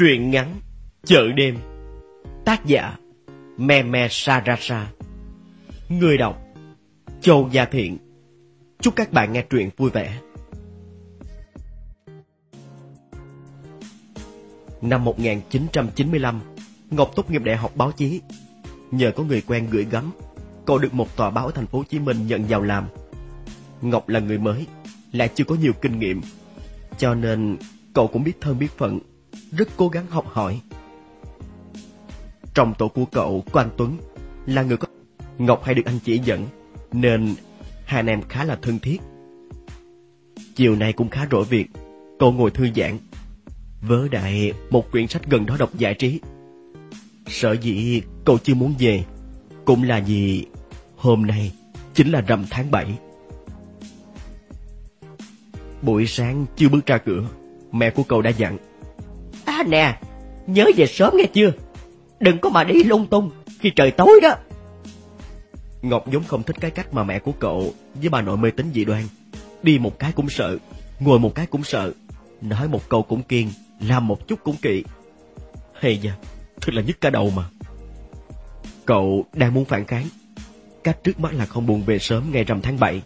Truyện ngắn Chợ đêm. Tác giả Me Me Sarasa. Người đọc Châu Gia Thiện. Chúc các bạn nghe truyện vui vẻ. Năm 1995 Ngọc tốt nghiệp đại học báo chí. Nhờ có người quen gửi gắm, Cậu được một tòa báo ở thành phố Hồ Chí Minh nhận vào làm. Ngọc là người mới, Lại chưa có nhiều kinh nghiệm. Cho nên, cậu cũng biết thân biết phận rất cố gắng học hỏi. Trong tổ của cậu có anh Tuấn là người có Ngọc hay được anh chỉ dẫn, nên hai anh em khá là thân thiết. Chiều nay cũng khá rỗi việc, cậu ngồi thư giãn, vớ đại một quyển sách gần đó đọc giải trí. Sợ dĩ cậu chưa muốn về, cũng là vì hôm nay chính là rằm tháng 7. Buổi sáng chưa bước ra cửa, mẹ của cậu đã dặn nè, nhớ về sớm nghe chưa? Đừng có mà đi lung tung khi trời tối đó. Ngọc vốn không thích cái cách mà mẹ của cậu với bà nội mê tín dị đoan. Đi một cái cũng sợ, ngồi một cái cũng sợ, nói một câu cũng kiên, làm một chút cũng kỵ. Hay da, thật là nhức cả đầu mà. Cậu đang muốn phản kháng. Cách trước mắt là không buồn về sớm ngày rằm tháng 7.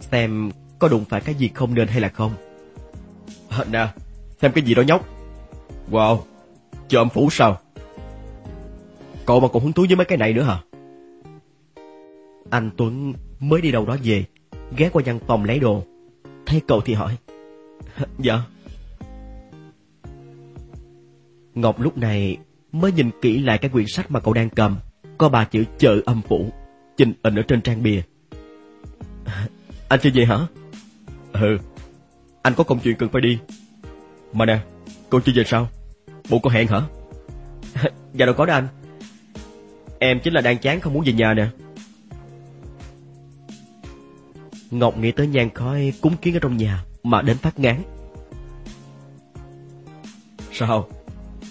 Xem có đụng phải cái gì không nên hay là không. À, nè, xem cái gì đó nhóc. Wow, chợ âm phủ sao? Cậu mà còn hứng thú với mấy cái này nữa hả? Anh Tuấn mới đi đâu đó về, ghé qua văn phòng lấy đồ. Thấy cậu thì hỏi. Dạ. Ngọc lúc này mới nhìn kỹ lại cái quyển sách mà cậu đang cầm. Có ba chữ chợ âm phủ, chình in ở trên trang bìa. Anh chưa về hả? Ừ, anh có công chuyện cần phải đi. Mà nè, cậu chưa về sao? Bộ có hẹn hả? dạ đâu có đó anh. Em chính là đang chán không muốn về nhà nè. Ngọc nghĩ tới nhang khói cúng kiến ở trong nhà mà đến phát ngán. Sao?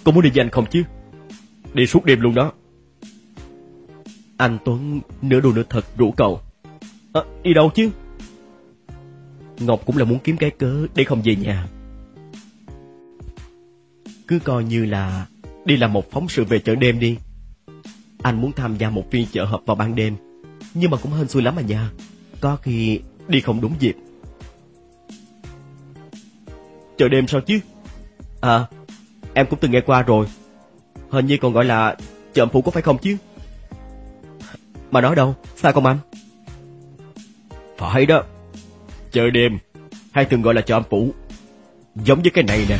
Cô muốn đi với anh không chứ? Đi suốt đêm luôn đó. Anh Tuấn nửa đùa nửa thật rủ cậu. À, đi đâu chứ? Ngọc cũng là muốn kiếm cái cớ để không về nhà cứ coi như là đi làm một phóng sự về chợ đêm đi. Anh muốn tham gia một phiên chợ họp vào ban đêm, nhưng mà cũng hên xui lắm à nha. Có khi đi không đúng dịp. Chợ đêm sao chứ? À, em cũng từng nghe qua rồi. Hình như còn gọi là chợ phủ có phải không chứ? Mà nói đâu, sao không anh? Phải đó, chợ đêm, hay thường gọi là chợ âm phủ. Giống với cái này nè.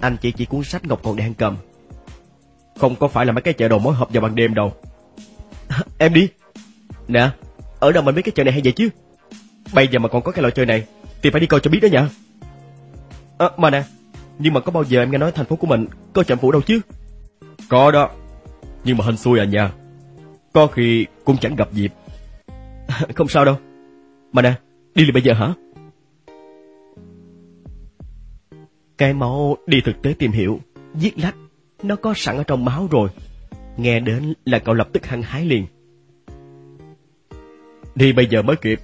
Anh chỉ chỉ cuốn sách Ngọc còn đang cầm. Không có phải là mấy cái chợ đồ mối hợp vào ban đêm đâu. em đi. Nè, ở đâu mà mấy cái chợ này hay vậy chứ? Bây giờ mà còn có cái loại chơi này, thì phải đi coi cho biết đó nha. À, mà nè, nhưng mà có bao giờ em nghe nói thành phố của mình có chợ phủ đâu chứ? Có đó, nhưng mà hên xui à nha. Có khi cũng chẳng gặp dịp. Không sao đâu. Mà nè, đi liền bây giờ hả? Cái máu đi thực tế tìm hiểu, giết lách, nó có sẵn ở trong máu rồi. Nghe đến là cậu lập tức hăng hái liền. Đi bây giờ mới kịp.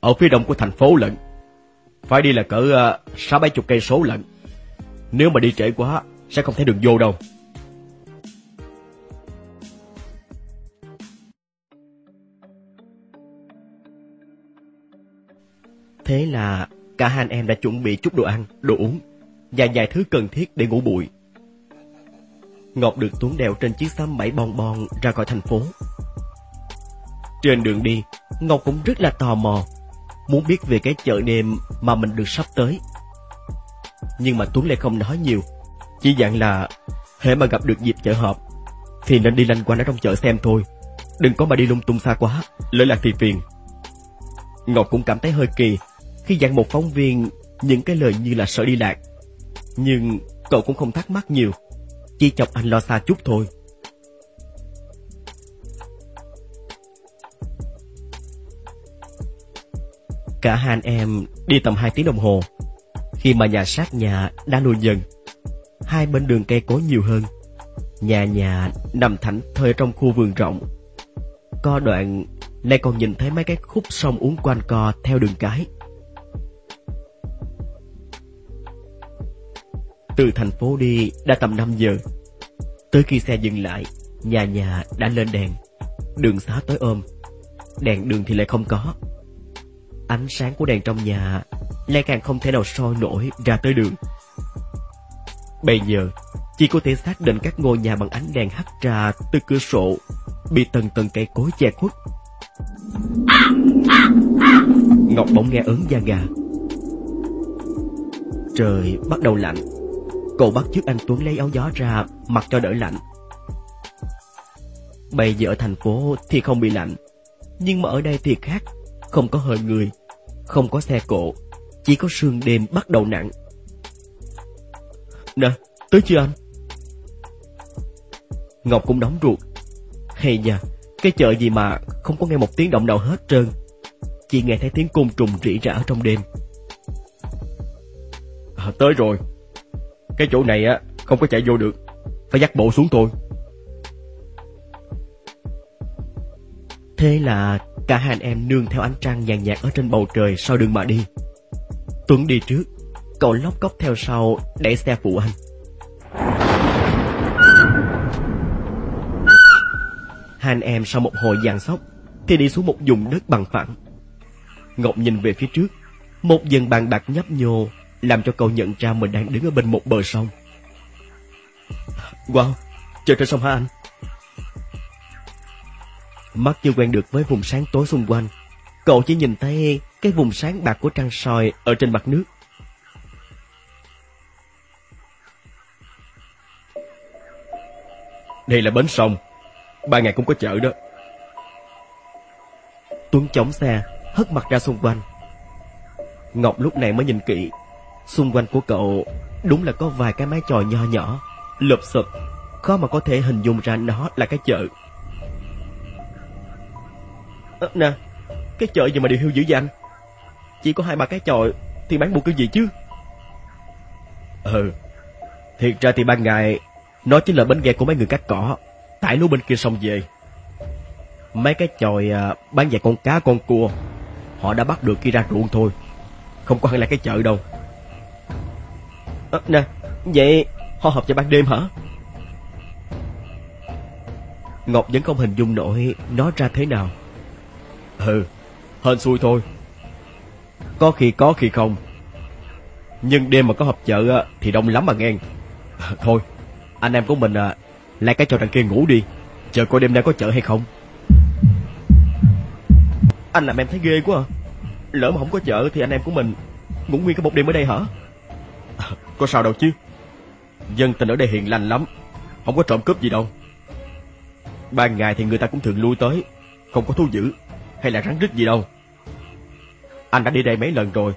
Ở phía đông của thành phố lận. Phải đi là cỡ uh, sáu bảy chục cây số lận. Nếu mà đi trễ quá, sẽ không thấy đường vô đâu. Thế là cả hai anh em đã chuẩn bị chút đồ ăn, đồ uống và vài thứ cần thiết để ngủ bụi. Ngọc được Tuấn đèo trên chiếc xăm bảy bon bon ra khỏi thành phố. Trên đường đi, Ngọc cũng rất là tò mò, muốn biết về cái chợ đêm mà mình được sắp tới. Nhưng mà Tuấn lại không nói nhiều, chỉ dặn là hệ mà gặp được dịp chợ họp thì nên đi lanh quanh ở trong chợ xem thôi, đừng có mà đi lung tung xa quá, lỡ lạc thì phiền. Ngọc cũng cảm thấy hơi kỳ khi dặn một phóng viên những cái lời như là sợ đi lạc nhưng cậu cũng không thắc mắc nhiều, chỉ chọc anh lo xa chút thôi. Cả hai anh em đi tầm hai tiếng đồng hồ. Khi mà nhà sát nhà đã nuôi dần, hai bên đường cây cối nhiều hơn. Nhà nhà nằm thảnh thơi trong khu vườn rộng. Co đoạn lại còn nhìn thấy mấy cái khúc sông uống quanh co theo đường cái. Từ thành phố đi đã tầm 5 giờ. Tới khi xe dừng lại, nhà nhà đã lên đèn. Đường xá tối ôm, đèn đường thì lại không có. Ánh sáng của đèn trong nhà lại càng không thể nào soi nổi ra tới đường. Bây giờ, chỉ có thể xác định các ngôi nhà bằng ánh đèn hắt ra từ cửa sổ, bị tầng tầng cây cối che khuất. Ngọc bỗng nghe ớn da gà. Trời bắt đầu lạnh. Cô bắt chước anh Tuấn lấy áo gió ra, mặc cho đỡ lạnh. Bây giờ ở thành phố thì không bị lạnh, nhưng mà ở đây thì khác, không có hơi người, không có xe cộ, chỉ có sương đêm bắt đầu nặng. Nè, tới chưa anh? Ngọc cũng đóng ruột. Hay nha, cái chợ gì mà không có nghe một tiếng động nào hết trơn. Chỉ nghe thấy tiếng côn trùng rỉ rả trong đêm. À, tới rồi. Cái chỗ này á không có chạy vô được, phải dắt bộ xuống thôi Thế là cả hai anh em nương theo ánh trăng nhàn nhạt ở trên bầu trời sau đường mà đi. Tuấn đi trước, cậu lóc cốc theo sau đẩy xe phụ anh. Hai anh em sau một hồi giằng sóc thì đi xuống một vùng đất bằng phẳng. Ngọc nhìn về phía trước, một dần bàn bạc nhấp nhô làm cho cậu nhận ra mình đang đứng ở bên một bờ sông. Wow, trời trên sông hả anh? Mắt chưa quen được với vùng sáng tối xung quanh, cậu chỉ nhìn thấy cái vùng sáng bạc của trăng soi ở trên mặt nước. Đây là bến sông, ba ngày cũng có chợ đó. Tuấn chống xe, hất mặt ra xung quanh. Ngọc lúc này mới nhìn kỹ, xung quanh của cậu đúng là có vài cái mái tròi nho nhỏ, lụp sụp khó mà có thể hình dung ra nó là cái chợ. À, nè, cái chợ gì mà điều hưu dữ vậy anh? Chỉ có hai ba cái chòi thì bán buộc cái gì chứ? Ừ, thiệt ra thì ban ngày nó chính là bến ghe của mấy người cắt cỏ, tại lúa bên kia sông về. Mấy cái chòi à, bán vài con cá con cua, họ đã bắt được khi ra ruộng thôi, không có hẳn là cái chợ đâu. À, nè, vậy họ họp vào ban đêm hả? Ngọc vẫn không hình dung nổi nó ra thế nào. Ừ, hên xui thôi. Có khi có khi không. Nhưng đêm mà có họp chợ thì đông lắm mà nghe. Thôi, anh em của mình à, lại cái cho đằng kia ngủ đi. Chờ coi đêm nay có chợ hay không. Anh làm em thấy ghê quá à. Lỡ mà không có chợ thì anh em của mình ngủ nguyên cái một đêm ở đây hả? Có sao đâu chứ. Dân tình ở đây hiền lành lắm. Không có trộm cướp gì đâu. Ban ngày thì người ta cũng thường lui tới. Không có thú dữ hay là rắn rít gì đâu. Anh đã đi đây mấy lần rồi.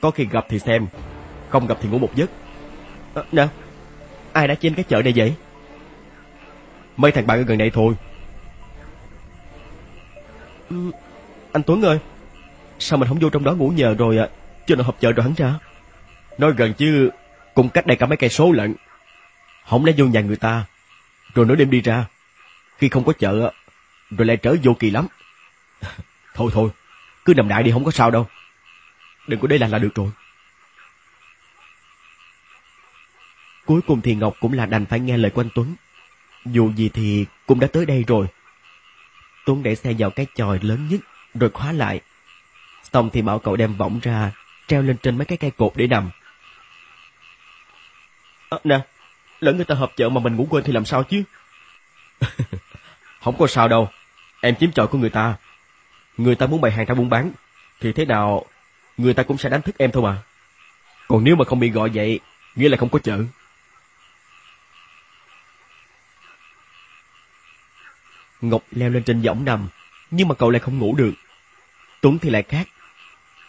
Có khi gặp thì xem, không gặp thì ngủ một giấc. À, nè, ai đã trên cái chợ này vậy? Mấy thằng bạn ở gần đây thôi. Ừ, anh Tuấn ơi, sao mình không vô trong đó ngủ nhờ rồi à, cho nó họp chợ rồi hắn ra? Nói gần chứ, cũng cách đây cả mấy cây số lận. Không lẽ vô nhà người ta, rồi nửa đêm đi ra. Khi không có chợ, rồi lại trở vô kỳ lắm. thôi thôi, cứ nằm đại đi không có sao đâu. Đừng có để là là được rồi. Cuối cùng thì Ngọc cũng là đành phải nghe lời của anh Tuấn. Dù gì thì cũng đã tới đây rồi. Tuấn để xe vào cái chòi lớn nhất rồi khóa lại. Xong thì bảo cậu đem võng ra, treo lên trên mấy cái cây cột để nằm. À, nè, lỡ người ta hợp chợ mà mình ngủ quên thì làm sao chứ? không có sao đâu, em chiếm chợ của người ta. Người ta muốn bày hàng ra buôn bán, thì thế nào người ta cũng sẽ đánh thức em thôi mà. Còn nếu mà không bị gọi vậy, nghĩa là không có chợ. Ngọc leo lên trên võng nằm, nhưng mà cậu lại không ngủ được. Tuấn thì lại khác.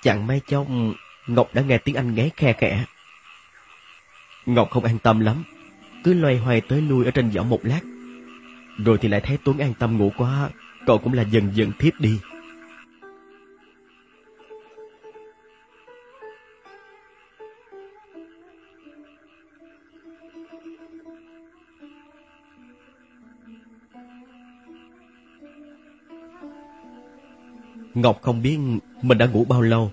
Chẳng may trong ừ, Ngọc đã nghe tiếng anh ngáy khe khẽ. Ngọc không an tâm lắm, cứ loay hoay tới lui ở trên võng một lát. Rồi thì lại thấy Tuấn an tâm ngủ quá, cậu cũng là dần dần thiếp đi. Ngọc không biết mình đã ngủ bao lâu.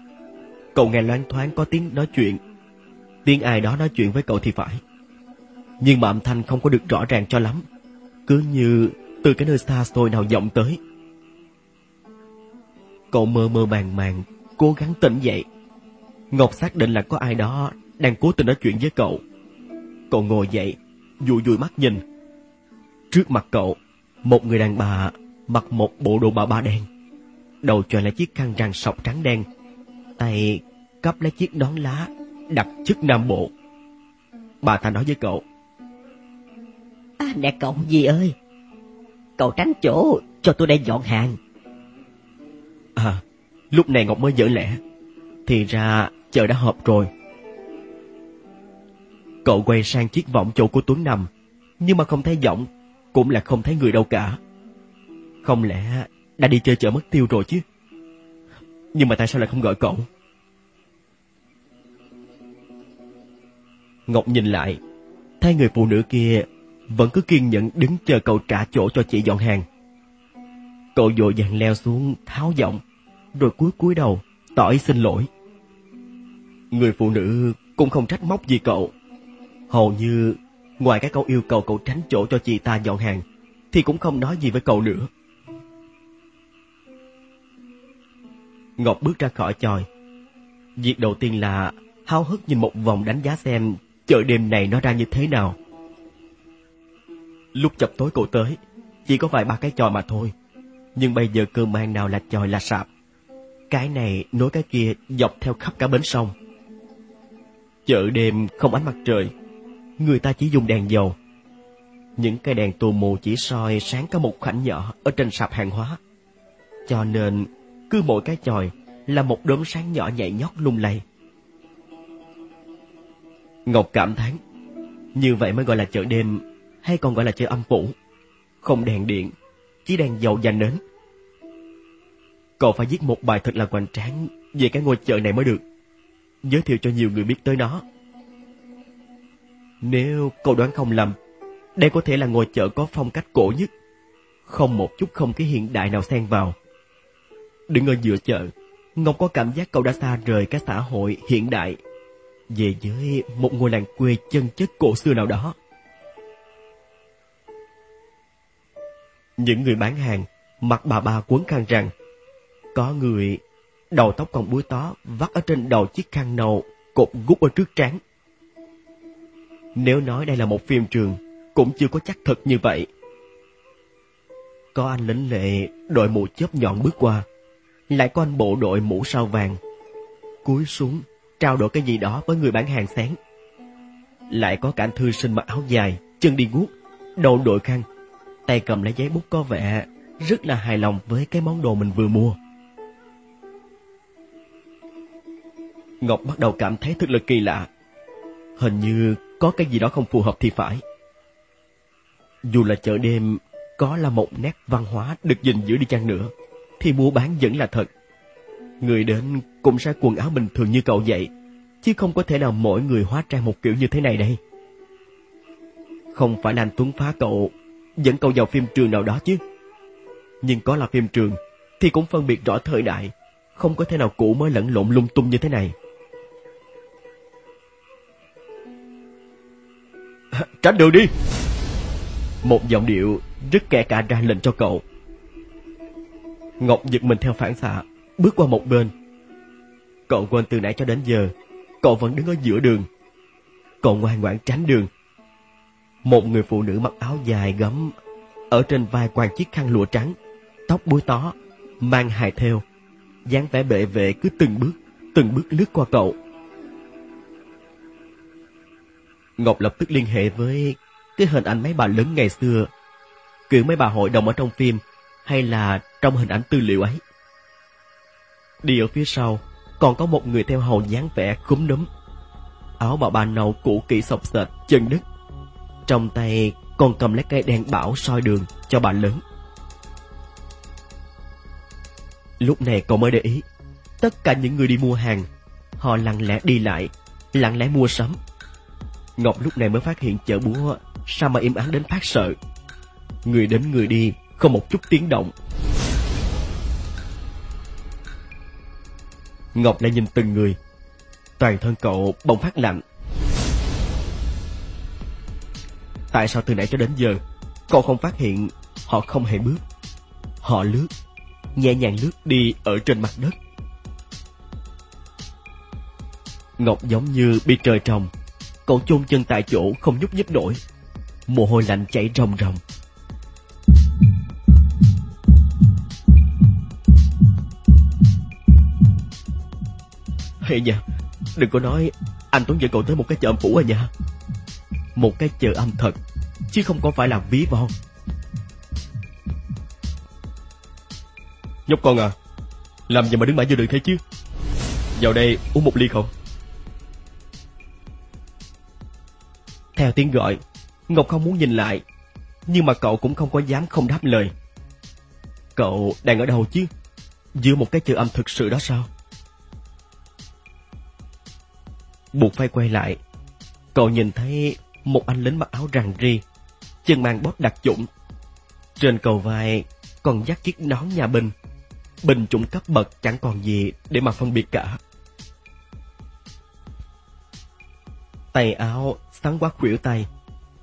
Cậu nghe loáng thoáng có tiếng nói chuyện. Tiếng ai đó nói chuyện với cậu thì phải. Nhưng mà âm thanh không có được rõ ràng cho lắm. Cứ như từ cái nơi xa xôi nào vọng tới. Cậu mơ mơ màng màng, cố gắng tỉnh dậy. Ngọc xác định là có ai đó đang cố tình nói chuyện với cậu. Cậu ngồi dậy, dụi dụi mắt nhìn. Trước mặt cậu, một người đàn bà mặc một bộ đồ bà ba đen. Đầu choàng lại chiếc khăn rằn sọc trắng đen. Tay cắp lấy chiếc nón lá đặc chức Nam Bộ. Bà ta nói với cậu. À, nè cậu gì ơi, cậu tránh chỗ cho tôi đây dọn hàng. À, lúc này Ngọc mới dở lẽ. Thì ra chợ đã họp rồi. Cậu quay sang chiếc võng chỗ của Tuấn nằm, nhưng mà không thấy giọng, cũng là không thấy người đâu cả. Không lẽ đã đi chơi chợ mất tiêu rồi chứ? Nhưng mà tại sao lại không gọi cậu? Ngọc nhìn lại, thấy người phụ nữ kia vẫn cứ kiên nhẫn đứng chờ cậu trả chỗ cho chị dọn hàng. Cậu vội vàng leo xuống tháo giọng, rồi cúi cúi đầu, tỏ ý xin lỗi. Người phụ nữ cũng không trách móc gì cậu. Hầu như ngoài cái câu yêu cầu cậu tránh chỗ cho chị ta dọn hàng, thì cũng không nói gì với cậu nữa. Ngọc bước ra khỏi chòi. Việc đầu tiên là háo hức nhìn một vòng đánh giá xem chợ đêm này nó ra như thế nào. Lúc chập tối cậu tới, chỉ có vài ba cái chòi mà thôi. Nhưng bây giờ cơ mang nào là chòi là sạp. Cái này nối cái kia dọc theo khắp cả bến sông. Chợ đêm không ánh mặt trời, người ta chỉ dùng đèn dầu. Những cây đèn tù mù chỉ soi sáng cả một khoảnh nhỏ ở trên sạp hàng hóa. Cho nên, cứ mỗi cái chòi là một đốm sáng nhỏ nhảy nhót lung lay. Ngọc cảm thán, như vậy mới gọi là chợ đêm, hay còn gọi là chợ âm phủ. Không đèn điện, chỉ đèn dầu và nến. Cậu phải viết một bài thật là hoành tráng về cái ngôi chợ này mới được. Giới thiệu cho nhiều người biết tới nó. Nếu cậu đoán không lầm, đây có thể là ngôi chợ có phong cách cổ nhất. Không một chút không khí hiện đại nào xen vào. Đứng ở giữa chợ, Ngọc có cảm giác cậu đã xa rời cái xã hội hiện đại về với một ngôi làng quê chân chất cổ xưa nào đó. Những người bán hàng mặc bà ba quấn khăn rằng có người đầu tóc còn búi tó vắt ở trên đầu chiếc khăn nâu cột gút ở trước trán. Nếu nói đây là một phim trường, cũng chưa có chắc thật như vậy. Có anh lính lệ đội mũ chớp nhọn bước qua, lại có anh bộ đội mũ sao vàng. Cúi xuống, trao đổi cái gì đó với người bán hàng sáng. Lại có cả anh thư sinh mặc áo dài, chân đi guốc, đầu đội khăn, tay cầm lấy giấy bút có vẻ rất là hài lòng với cái món đồ mình vừa mua. Ngọc bắt đầu cảm thấy thật là kỳ lạ. Hình như có cái gì đó không phù hợp thì phải. Dù là chợ đêm có là một nét văn hóa được gìn giữ đi chăng nữa, thì mua bán vẫn là thật. Người đến cũng sẽ quần áo bình thường như cậu vậy, chứ không có thể nào mỗi người hóa trang một kiểu như thế này đây. Không phải là anh Tuấn phá cậu, dẫn cậu vào phim trường nào đó chứ. Nhưng có là phim trường, thì cũng phân biệt rõ thời đại, không có thể nào cũ mới lẫn lộn lung tung như thế này. Tránh đường đi! Một giọng điệu rất kẻ cả ra lệnh cho cậu. Ngọc giật mình theo phản xạ, bước qua một bên. Cậu quên từ nãy cho đến giờ, cậu vẫn đứng ở giữa đường. Cậu ngoan ngoãn tránh đường. Một người phụ nữ mặc áo dài gấm, ở trên vai quàng chiếc khăn lụa trắng, tóc búi tó, mang hài theo, dáng vẻ bệ vệ cứ từng bước, từng bước lướt qua cậu. Ngọc lập tức liên hệ với cái hình ảnh mấy bà lớn ngày xưa, kiểu mấy bà hội đồng ở trong phim hay là trong hình ảnh tư liệu ấy. Đi ở phía sau, còn có một người theo hầu dáng vẻ cúm núm. Áo bà bà nâu cũ kỹ sọc sệt, chân đứt. Trong tay còn cầm lấy cây đèn bảo soi đường cho bà lớn. Lúc này cậu mới để ý, tất cả những người đi mua hàng, họ lặng lẽ đi lại, lặng lẽ mua sắm. Ngọc lúc này mới phát hiện chợ búa sao mà im ắng đến phát sợ. Người đến người đi, không một chút tiếng động. Ngọc lại nhìn từng người. Toàn thân cậu bỗng phát lạnh. Tại sao từ nãy cho đến giờ, cậu không phát hiện họ không hề bước. Họ lướt, nhẹ nhàng lướt đi ở trên mặt đất. Ngọc giống như bị trời trồng, cậu chôn chân tại chỗ không nhúc nhích nổi. Mồ hôi lạnh chảy ròng ròng. Hay nha, đừng có nói anh Tuấn dẫn cậu tới một cái chợ âm phủ à nha. Một cái chợ âm thật, chứ không có phải là ví von. Nhóc con à, làm gì mà đứng mãi giữa đường thế chứ? Vào đây uống một ly không? Theo tiếng gọi, Ngọc không muốn nhìn lại, nhưng mà cậu cũng không có dám không đáp lời. Cậu đang ở đâu chứ? Giữa một cái chợ âm thực sự đó sao? Buộc phải quay lại. Cậu nhìn thấy một anh lính mặc áo rằn ri, chân mang bóp đặc chủng. Trên cầu vai còn dắt chiếc nón nhà binh. Binh chủng cấp bậc chẳng còn gì để mà phân biệt cả. Tay áo sáng quá khuỷu tay,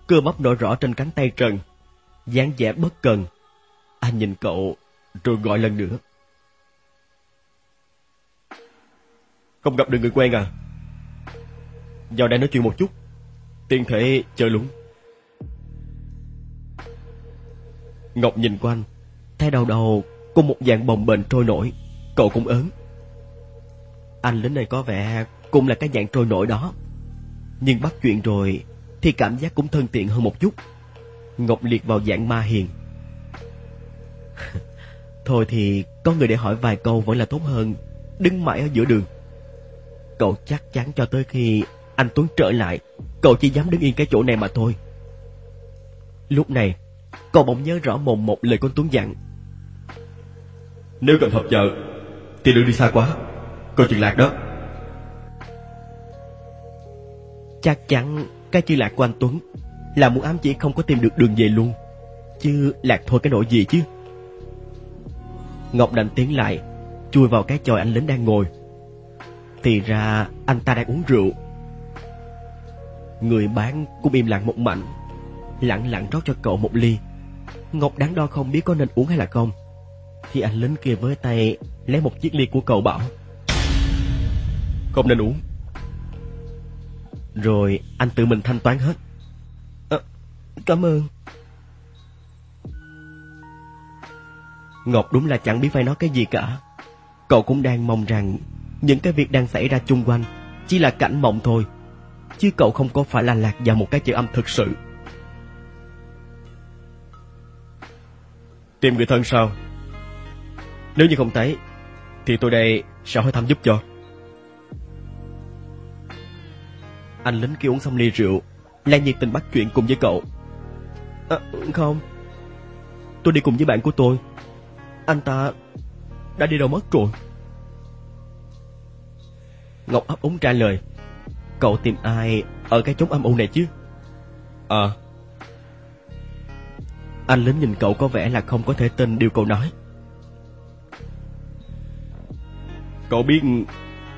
cơ bắp nổi rõ trên cánh tay trần, dáng vẻ bất cần. Anh nhìn cậu rồi gọi lần nữa. Không gặp được người quen à? Vào đây nói chuyện một chút. Tiên thể chơi lúng. Ngọc nhìn quanh Thấy đầu đầu, có một dạng bồng bềnh trôi nổi. Cậu cũng ớn. Anh lính này có vẻ cũng là cái dạng trôi nổi đó. Nhưng bắt chuyện rồi Thì cảm giác cũng thân tiện hơn một chút. Ngọc liệt vào dạng ma hiền. Thôi thì có người để hỏi vài câu vẫn là tốt hơn. Đứng mãi ở giữa đường. Cậu chắc chắn cho tới khi anh Tuấn trở lại, cậu chỉ dám đứng yên cái chỗ này mà thôi. Lúc này, cậu bỗng nhớ rõ mồm một lời con Tuấn dặn. Nếu cần hợp chợ, thì đừng đi xa quá, coi chuyện lạc đó. Chắc chắn cái chữ lạc của anh Tuấn là muốn ám chỉ không có tìm được đường về luôn. Chứ lạc thôi cái nỗi gì chứ. Ngọc đành tiến lại, chui vào cái chòi anh lính đang ngồi. Thì ra anh ta đang uống rượu Người bán cũng im lặng một mảnh. Lặng lặng rót cho cậu một ly. Ngọc đáng đo không biết có nên uống hay là không. Thì anh lính kia với tay Lấy một chiếc ly của cậu bảo Không nên uống. Rồi anh tự mình thanh toán hết. À, Cảm ơn. Ngọc đúng là chẳng biết phải nói cái gì cả. Cậu cũng đang mong rằng Những cái việc đang xảy ra chung quanh Chỉ là cảnh mộng thôi chứ cậu không có phải là lạc vào một cái chữ âm thực sự. Tìm người thân sao? Nếu như không thấy, thì tôi đây sẽ hỏi thăm giúp cho. Anh lính kia uống xong ly rượu, lại nhiệt tình bắt chuyện cùng với cậu. À, không, tôi đi cùng với bạn của tôi. Anh ta đã đi đâu mất rồi. Ngọc ấp úng trả lời. Cậu tìm ai ở cái chốn âm u này chứ? Ờ. Anh lính nhìn cậu có vẻ là không có thể tin điều cậu nói. Cậu biết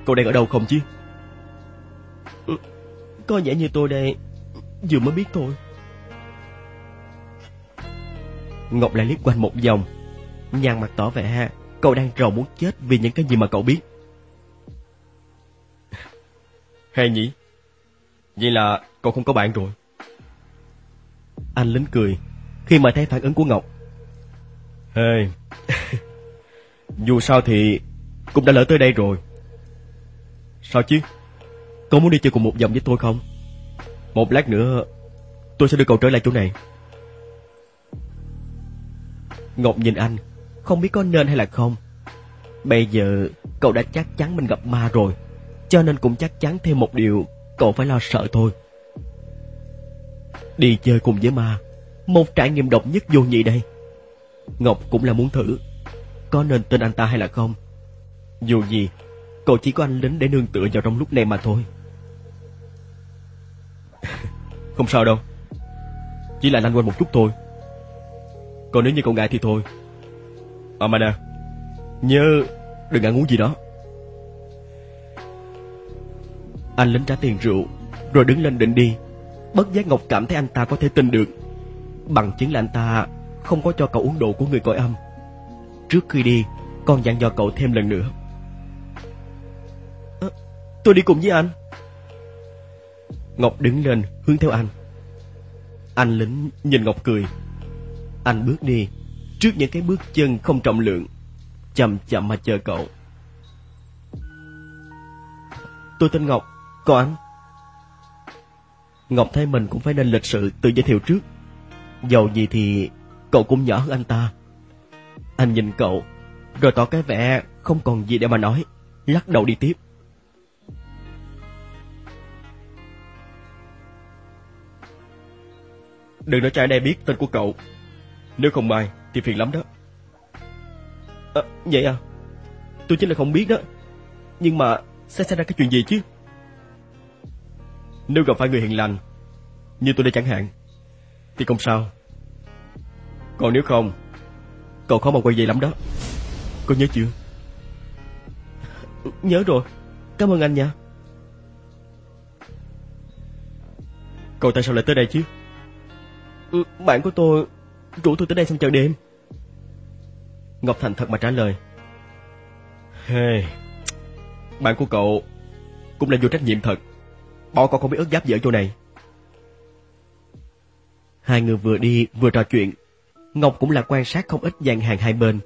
cậu đang ở đâu không chứ? Ừ, có vẻ như tôi đây vừa mới biết thôi. Ngọc lại liếc quanh một vòng, nhăn mặt tỏ vẻ cậu đang rầu muốn chết vì những cái gì mà cậu biết. Hay nhỉ? Vậy là cậu không có bạn rồi. Anh lính cười khi mà thấy phản ứng của Ngọc. Hey. Dù sao thì cũng đã lỡ tới đây rồi. Sao chứ? Cậu muốn đi chơi cùng một vòng với tôi không? Một lát nữa tôi sẽ đưa cậu trở lại chỗ này. Ngọc nhìn anh, không biết có nên hay là không. Bây giờ cậu đã chắc chắn mình gặp ma rồi cho nên cũng chắc chắn thêm một điều cậu phải lo sợ thôi. Đi chơi cùng với ma, một trải nghiệm độc nhất vô nhị đây. Ngọc cũng là muốn thử, có nên tin anh ta hay là không. Dù gì, cậu chỉ có anh lính để nương tựa vào trong lúc này mà thôi. không sao đâu, chỉ là lanh quanh một chút thôi. Còn nếu như cậu ngại thì thôi. Amanda, nhớ đừng ăn uống gì đó. Anh lính trả tiền rượu Rồi đứng lên định đi Bất giác Ngọc cảm thấy anh ta có thể tin được. Bằng chứng là anh ta không có cho cậu uống đồ của người cõi âm. Trước khi đi, con dặn dò cậu thêm lần nữa. À, tôi đi cùng với anh. Ngọc đứng lên hướng theo anh. Anh lính nhìn Ngọc cười. Anh bước đi, trước những cái bước chân không trọng lượng, chậm chậm mà chờ cậu. Tôi tên Ngọc, còn anh? Ngọc thấy mình cũng phải nên lịch sự tự giới thiệu trước. Dầu gì thì cậu cũng nhỏ hơn anh ta. Anh nhìn cậu, rồi tỏ cái vẻ không còn gì để mà nói, lắc đầu đi tiếp. Đừng nói cho ai đây biết tên của cậu. Nếu không mai thì phiền lắm đó. À, vậy à? Tôi chính là không biết đó. Nhưng mà sẽ xảy ra cái chuyện gì chứ? Nếu gặp phải người hiền lành, như tôi đây chẳng hạn, thì không sao. Còn nếu không, cậu khó mà quay về lắm đó. Có nhớ chưa? Nhớ rồi. Cảm ơn anh nha. Cậu tại sao lại tới đây chứ? Ừ, bạn của tôi rủ tôi tới đây xong chờ đêm. Ngọc Thành thật mà trả lời. Hey, bạn của cậu cũng là vô trách nhiệm thật bọn con không biết ớt giáp dở chỗ này. Hai người vừa đi vừa trò chuyện. Ngọc cũng là quan sát không ít gian hàng hai bên.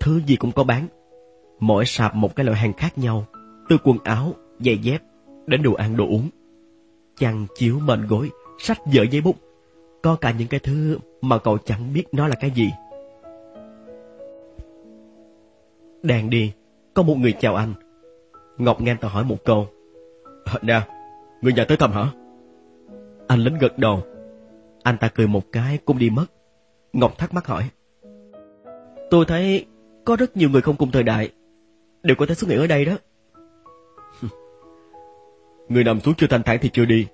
Thứ gì cũng có bán. Mỗi sạp một cái loại hàng khác nhau. Từ quần áo, giày dép, đến đồ ăn đồ uống. Chăn, chiếu, mền gối, sách vở giấy bút. Có cả những cái thứ mà cậu chẳng biết nó là cái gì. Đang đi, có một người chào anh. Ngọc ngang tao hỏi một câu. Ờ, nè, người nhà tới thăm hả? Anh lính gật đầu. Anh ta cười một cái cũng đi mất. Ngọc thắc mắc hỏi. Tôi thấy có rất nhiều người không cùng thời đại, đều có thể xuất hiện ở đây đó. người nằm xuống chưa thanh thản thì chưa đi.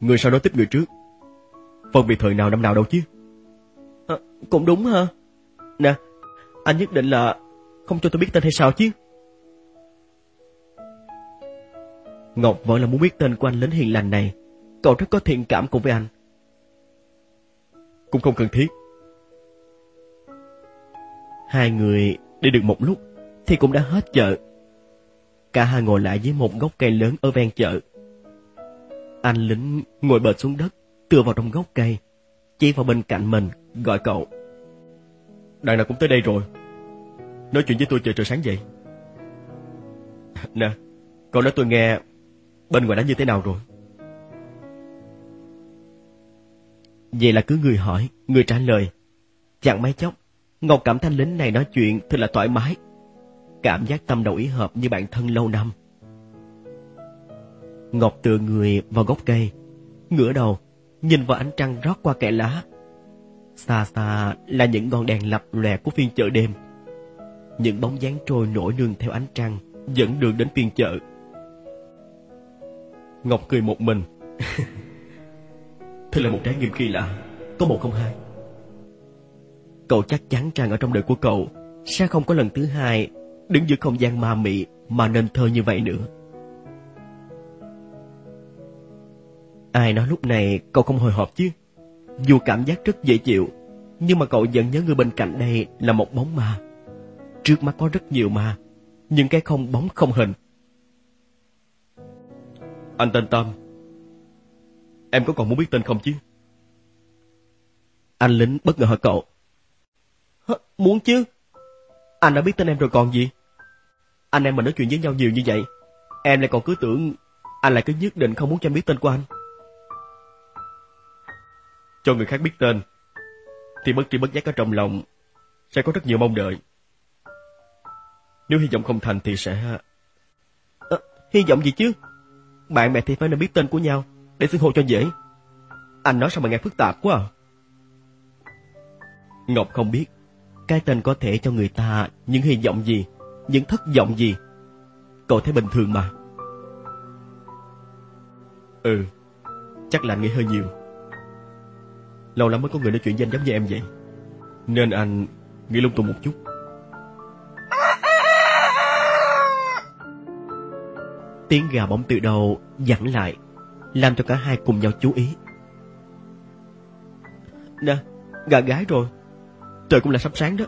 Người sau đó tiếp người trước. Phân biệt thời nào năm nào đâu chứ. À, cũng đúng ha. Nè, anh nhất định là không cho tôi biết tên hay sao chứ? Ngọc vẫn là muốn biết tên của anh lính hiền lành này. Cậu rất có thiện cảm cùng với anh. Cũng không cần thiết. Hai người đi được một lúc thì cũng đã hết chợ. Cả hai ngồi lại dưới một gốc cây lớn ở ven chợ. Anh lính ngồi bệt xuống đất, tựa vào trong gốc cây, chỉ vào bên cạnh mình, gọi cậu. Đàn nào cũng tới đây rồi. Nói chuyện với tôi chờ trời sáng vậy. Nè, cậu nói tôi nghe bên ngoài đã như thế nào rồi? Vậy là cứ người hỏi, người trả lời. Chẳng mấy chốc, Ngọc cảm thanh lính này nói chuyện thật là thoải mái. Cảm giác tâm đầu ý hợp như bạn thân lâu năm. Ngọc tựa người vào gốc cây, ngửa đầu, nhìn vào ánh trăng rót qua kẽ lá. Xa xa là những ngọn đèn lập lòe của phiên chợ đêm. Những bóng dáng trôi nổi nương theo ánh trăng, dẫn đường đến phiên chợ. Ngọc cười một mình. Thật là một trái nghiệm kỳ lạ, có một không hai. Cậu chắc chắn rằng ở trong đời của cậu sẽ không có lần thứ hai đứng giữa không gian ma mị mà nên thơ như vậy nữa. Ai nói lúc này cậu không hồi hộp chứ? Dù cảm giác rất dễ chịu, nhưng mà cậu vẫn nhớ người bên cạnh đây là một bóng ma. Trước mắt có rất nhiều ma, nhưng cái không bóng không hình. Anh tên Tâm. Em có còn muốn biết tên không chứ? Anh lính bất ngờ hỏi cậu. Muốn chứ. Anh đã biết tên em rồi còn gì? Anh em mà nói chuyện với nhau nhiều như vậy, em lại còn cứ tưởng anh lại cứ nhất định không muốn cho em biết tên của anh. Cho người khác biết tên, thì bất tri bất giác ở trong lòng sẽ có rất nhiều mong đợi. Nếu hy vọng không thành thì sẽ... À, hy vọng gì chứ? Bạn bè thì phải nên biết tên của nhau để xưng hô cho dễ. Anh nói sao mà nghe phức tạp quá à? Ngọc không biết cái tên có thể cho người ta những hy vọng gì, những thất vọng gì. Cậu thấy bình thường mà. Ừ, chắc là anh nghĩ hơi nhiều. Lâu lắm mới có người nói chuyện danh giống như em vậy. Nên anh nghĩ lung tung một chút. Tiếng gà bỗng từ đầu dặn lại. làm cho cả hai cùng nhau chú ý. Nè, gà gái rồi. Trời cũng là sắp sáng đó.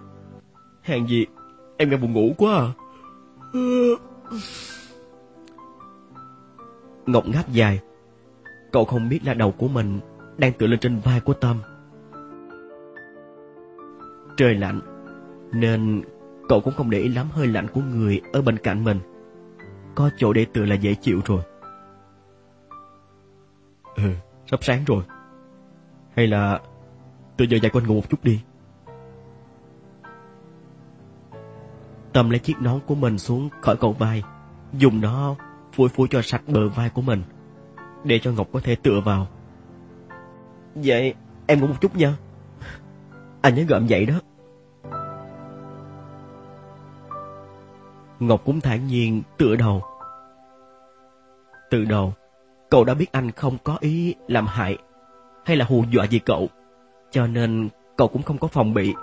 Hàng gì, em nghe buồn ngủ quá à. Ngọc ngáp dài. Cậu không biết là đầu của mình đang tựa lên trên vai của Tâm. Trời lạnh, nên cậu cũng không để ý lắm hơi lạnh của người ở bên cạnh mình. Có chỗ để tựa là dễ chịu rồi. Ừ, sắp sáng rồi. Hay là từ giờ dạy quanh ngủ một chút đi. Tâm lấy chiếc nón của mình xuống khỏi cầu vai, dùng nó phủi phủi cho sạch bờ vai của mình, để cho Ngọc có thể tựa vào. Vậy em ngủ một chút nha. Anh nhớ gợm dậy đó. Ngọc cũng thản nhiên tựa đầu. Từ đầu, cậu đã biết anh không có ý làm hại hay là hù dọa gì cậu, cho nên cậu cũng không có phòng bị.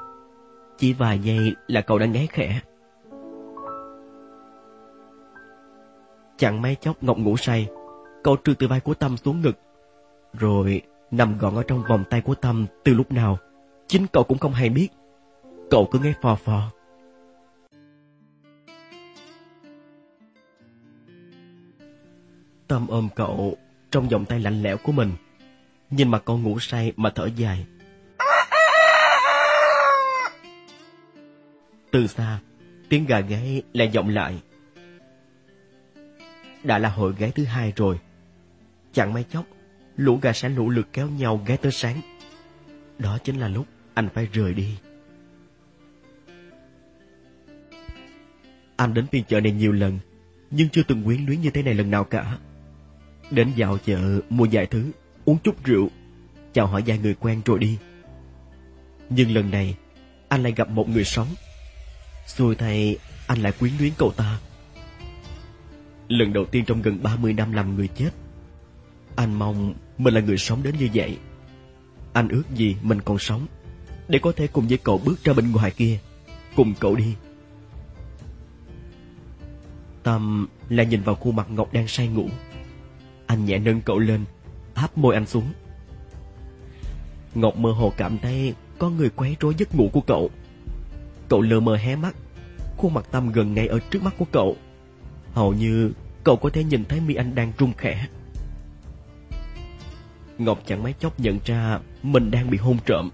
Chỉ vài giây là cậu đã ngáy khẽ. Chẳng mấy chốc Ngọc ngủ say, cậu trượt từ vai của Tâm xuống ngực, rồi nằm gọn ở trong vòng tay của Tâm từ lúc nào, chính cậu cũng không hay biết. Cậu cứ nghe phò phò. Tâm ôm cậu trong vòng tay lạnh lẽo của mình, nhìn mặt con ngủ say mà thở dài. Từ xa, tiếng gà gáy lại vọng lại. Đã là hội gáy thứ hai rồi. Chẳng mấy chốc, lũ gà sẽ lũ lượt kéo nhau gáy tới sáng. Đó chính là lúc anh phải rời đi. Anh đến phiên chợ này nhiều lần, nhưng chưa từng quyến luyến như thế này lần nào cả. Đến dạo chợ mua vài thứ, uống chút rượu, chào hỏi vài người quen rồi đi. Nhưng lần này, anh lại gặp một người sống. Xui thay, anh lại quyến luyến cậu ta. Lần đầu tiên trong gần 30 năm làm người chết. Anh mong mình là người sống đến như vậy. Anh ước gì mình còn sống, để có thể cùng với cậu bước ra bên ngoài kia, cùng cậu đi. Tâm lại nhìn vào khuôn mặt Ngọc đang say ngủ. Anh nhẹ nâng cậu lên, áp môi anh xuống. Ngọc mơ hồ cảm thấy có người quấy rối giấc ngủ của cậu. Cậu lờ mờ hé mắt, khuôn mặt Tâm gần ngay ở trước mắt của cậu. Hầu như cậu có thể nhìn thấy mi anh đang run khẽ. Ngọc chẳng mấy chốc nhận ra mình đang bị hôn trộm.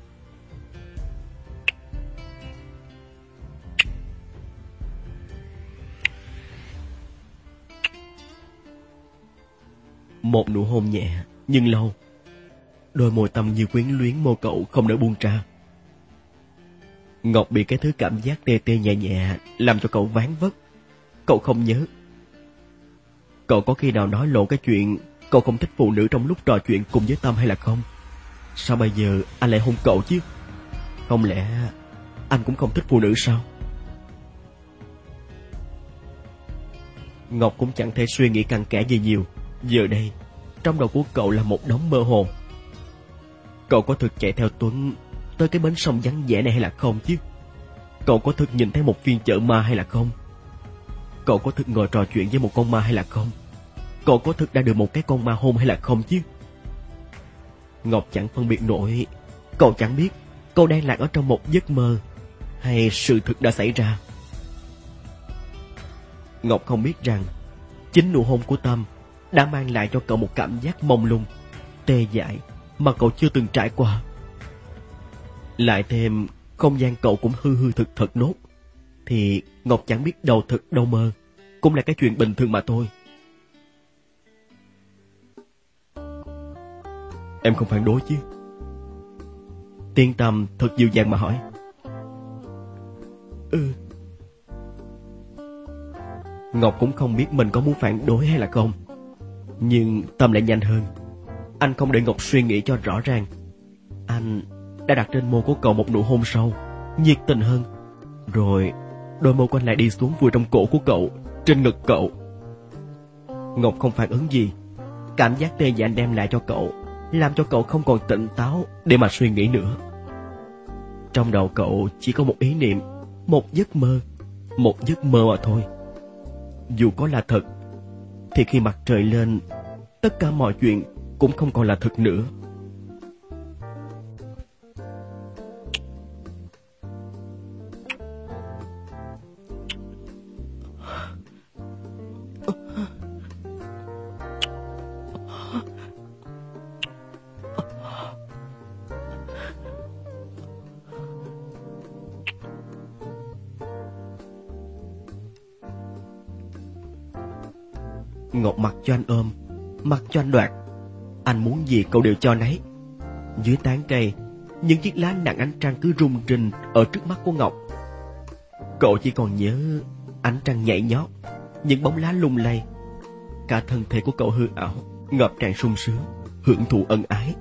Một nụ hôn nhẹ, nhưng lâu. Đôi môi tâm như quyến luyến môi cậu không nỡ buông ra. Ngọc bị cái thứ cảm giác tê tê nhẹ nhẹ làm cho cậu ván vất. Cậu không nhớ. Cậu có khi nào nói lộ cái chuyện cậu không thích phụ nữ trong lúc trò chuyện cùng với Tâm hay là không? Sao bây giờ anh lại hôn cậu chứ? Không lẽ anh cũng không thích phụ nữ sao? Ngọc cũng chẳng thể suy nghĩ cặn kẽ gì nhiều. Giờ đây, trong đầu của cậu là một đống mơ hồ. Cậu có thực chạy theo Tuấn tới cái bến sông vắng vẻ này hay là không chứ? Cậu có thực nhìn thấy một phiên chợ ma hay là không? Cậu có thực ngồi trò chuyện với một con ma hay là không? Cậu có thực đã được một cái con ma hôn hay là không chứ? Ngọc chẳng phân biệt nổi. Cậu chẳng biết cậu đang lạc ở trong một giấc mơ hay sự thực đã xảy ra. Ngọc không biết rằng chính nụ hôn của Tâm đã mang lại cho cậu một cảm giác mông lung, tê dại mà cậu chưa từng trải qua. Lại thêm không gian cậu cũng hư hư thực thật nốt, thì Ngọc chẳng biết đâu thực đâu mơ, cũng là cái chuyện bình thường mà thôi. Em không phản đối chứ? Tiên Tâm thật dịu dàng mà hỏi. Ừ. Ngọc cũng không biết mình có muốn phản đối hay là không. Nhưng Tâm lại nhanh hơn. Anh không để Ngọc suy nghĩ cho rõ ràng. Anh đã đặt trên môi của cậu một nụ hôn sâu, nhiệt tình hơn. Rồi đôi môi của anh lại đi xuống vùi trong cổ của cậu, trên ngực cậu. Ngọc không phản ứng gì. Cảm giác tê dại đem lại cho cậu làm cho cậu không còn tỉnh táo để mà suy nghĩ nữa. Trong đầu cậu chỉ có một ý niệm, một giấc mơ, một giấc mơ mà thôi. Dù có là thật, thì khi mặt trời lên, tất cả mọi chuyện cũng không còn là thực nữa. Cậu đều cho nấy. Dưới tán cây, những chiếc lá nặng ánh trăng cứ rung rinh ở trước mắt của Ngọc. Cậu chỉ còn nhớ ánh trăng nhảy nhót, những bóng lá lung lay. Cả thân thể của cậu hư ảo, ngập tràn sung sướng, hưởng thụ ân ái.